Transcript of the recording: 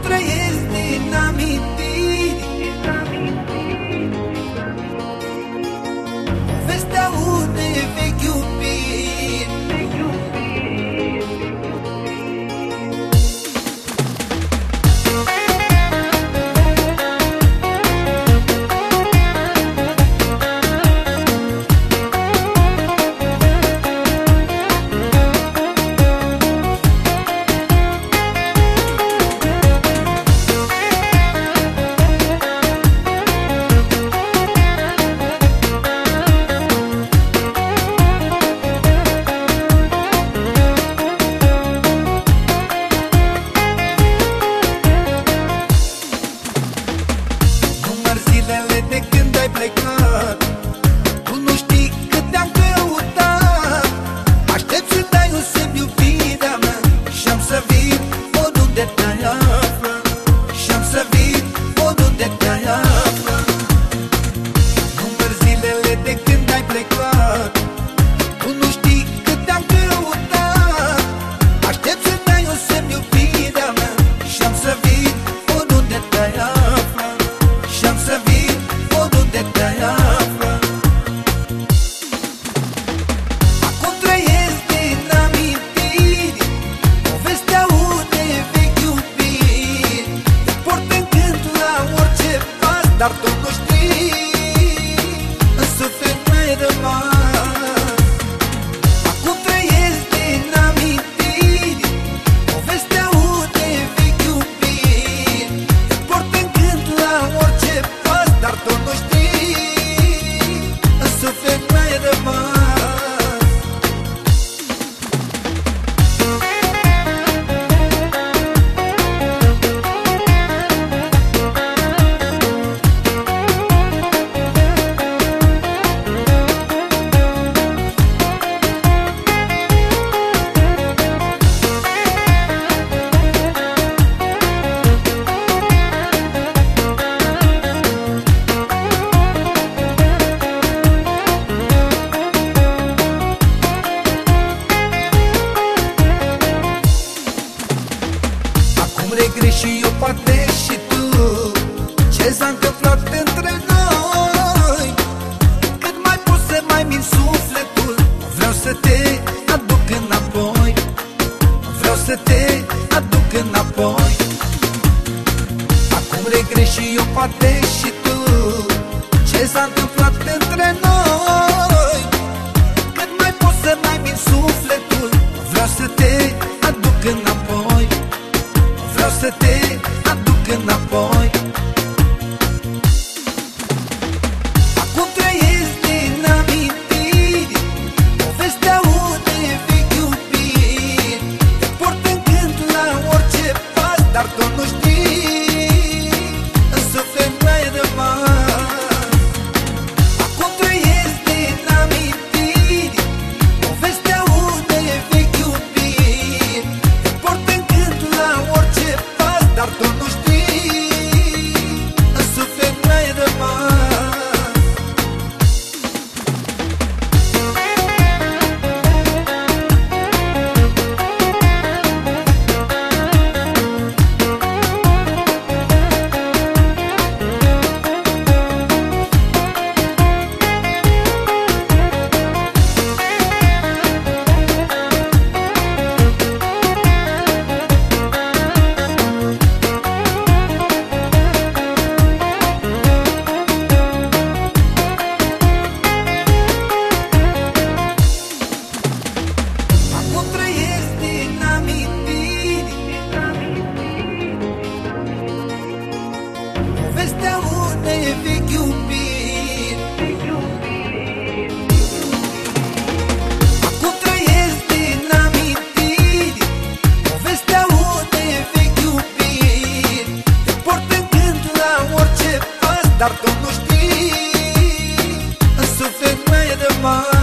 trem the mind. poate și tu. Ce s-a întâmplat între noi. Cât mai poți să mai min sufletul Vreau să te aduc înapoi. Vreau să te aduc înapoi. Acum regret și eu poate și tu. Ce s-a întâmplat între noi. Cât mai poți să mai min sufletul Vreau să te aduc înapoi. Vreau să te na ponte. iubit. Acum trăiesc din amintiri Povestea unei vechi iubit. Te port în gând la orice pas Dar tu nu știi. În suflet mai rămas.